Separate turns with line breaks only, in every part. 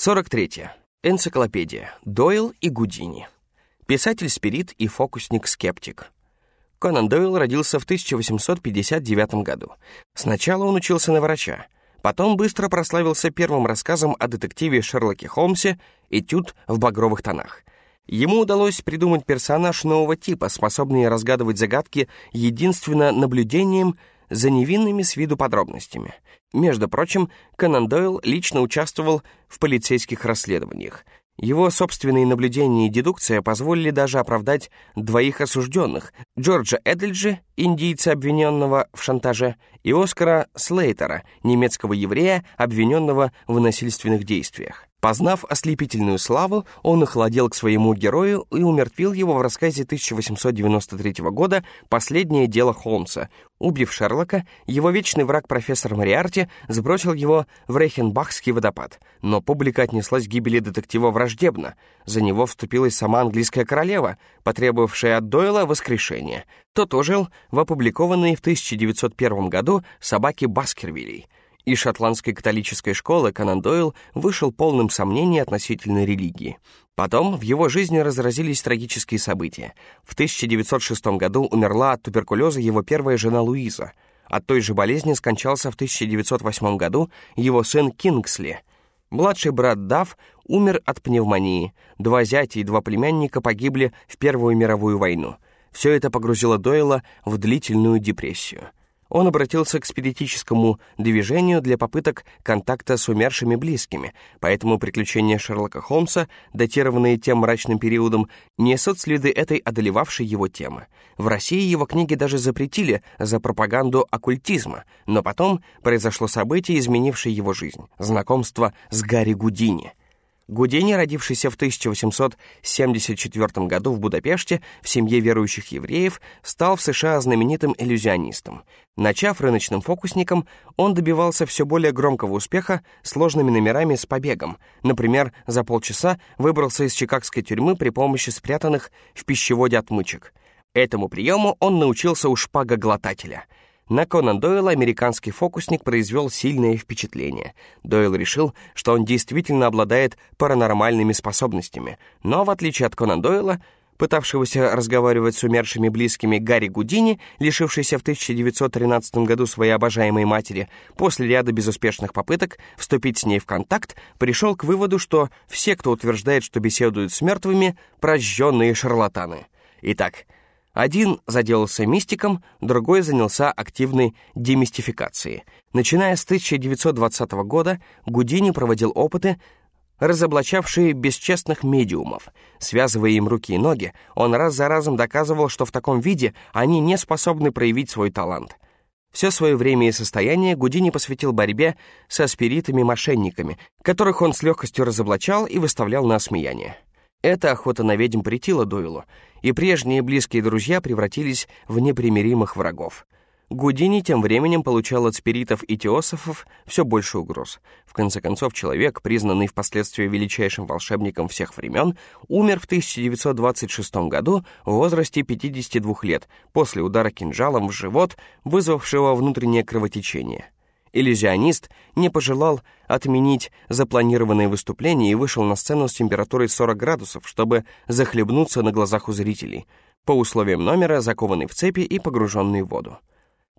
43. Энциклопедия. Дойл и Гудини. Писатель-спирит и фокусник-скептик. Конан Дойл родился в 1859 году. Сначала он учился на врача, потом быстро прославился первым рассказом о детективе Шерлоке Холмсе «Этюд в багровых тонах». Ему удалось придумать персонаж нового типа, способный разгадывать загадки единственно наблюдением за невинными с виду подробностями. Между прочим, Конан Дойл лично участвовал в полицейских расследованиях. Его собственные наблюдения и дедукция позволили даже оправдать двоих осужденных — Джорджа Эдельджи, индийца, обвиненного в шантаже, и Оскара Слейтера, немецкого еврея, обвиненного в насильственных действиях. Познав ослепительную славу, он охладел к своему герою и умертвил его в рассказе 1893 года «Последнее дело Холмса». Убив Шерлока, его вечный враг профессор Мариарти сбросил его в Рейхенбахский водопад. Но публика отнеслась к гибели детектива враждебно. За него вступилась сама английская королева, потребовавшая от Дойла воскрешения. Тот ожил в опубликованной в 1901 году «Собаке Баскервилей». Из шотландской католической школы Конан Дойл вышел полным сомнений относительно религии. Потом в его жизни разразились трагические события. В 1906 году умерла от туберкулеза его первая жена Луиза. От той же болезни скончался в 1908 году его сын Кингсли. Младший брат Дав умер от пневмонии. Два зятя и два племянника погибли в Первую мировую войну. Все это погрузило Дойла в длительную депрессию он обратился к спиритическому движению для попыток контакта с умершими близкими, поэтому приключения Шерлока Холмса, датированные тем мрачным периодом, несут следы этой одолевавшей его темы. В России его книги даже запретили за пропаганду оккультизма, но потом произошло событие, изменившее его жизнь — знакомство с Гарри Гудини — Гудини, родившийся в 1874 году в Будапеште в семье верующих евреев, стал в США знаменитым иллюзионистом. Начав рыночным фокусником, он добивался все более громкого успеха сложными номерами с побегом. Например, за полчаса выбрался из чикагской тюрьмы при помощи спрятанных в пищеводе отмычек. Этому приему он научился у шпагоглотателя — на Конан Дойла американский фокусник произвел сильное впечатление. Дойл решил, что он действительно обладает паранормальными способностями, но, в отличие от Конан Дойла, пытавшегося разговаривать с умершими близкими Гарри Гудини, лишившийся в 1913 году своей обожаемой матери, после ряда безуспешных попыток вступить с ней в контакт, пришел к выводу, что все, кто утверждает, что беседуют с мертвыми, прожженные шарлатаны. Итак, один заделался мистиком, другой занялся активной демистификацией. Начиная с 1920 года Гудини проводил опыты, разоблачавшие бесчестных медиумов. Связывая им руки и ноги, он раз за разом доказывал, что в таком виде они не способны проявить свой талант. Все свое время и состояние Гудини посвятил борьбе со спиритами-мошенниками, которых он с легкостью разоблачал и выставлял на осмеяние. Эта охота на ведьм претила Дойлу, и прежние близкие друзья превратились в непримиримых врагов. Гудини тем временем получал от спиритов и теософов все больше угроз. В конце концов, человек, признанный впоследствии величайшим волшебником всех времен, умер в 1926 году в возрасте 52 лет после удара кинжалом в живот, вызвавшего внутреннее кровотечение. Иллюзионист не пожелал отменить запланированное выступление и вышел на сцену с температурой 40 градусов, чтобы захлебнуться на глазах у зрителей, по условиям номера, закованный в цепи и погруженный в воду.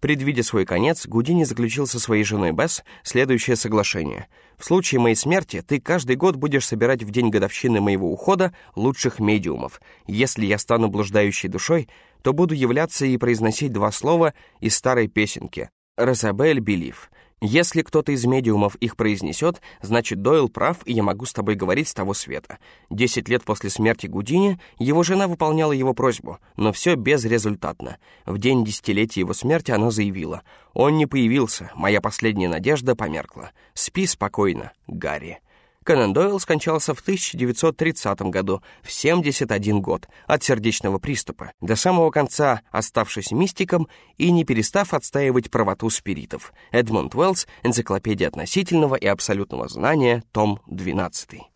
Предвидя свой конец, Гудини заключил со своей женой Бесс следующее соглашение. «В случае моей смерти ты каждый год будешь собирать в день годовщины моего ухода лучших медиумов. Если я стану блуждающей душой, то буду являться и произносить два слова из старой песенки «Розабель Белив», если кто-то из медиумов их произнесет, значит, Дойл прав, и я могу с тобой говорить с того света. Десять лет после смерти Гудини его жена выполняла его просьбу, но все безрезультатно. В день десятилетия его смерти она заявила, «Он не появился, моя последняя надежда померкла. Спи спокойно, Гарри». Конан Дойл скончался в 1930 году, в 71 год, от сердечного приступа, до самого конца оставшись мистиком и не перестав отстаивать правоту спиритов. Эдмонд Уэллс, Энциклопедия относительного и абсолютного знания, том 12.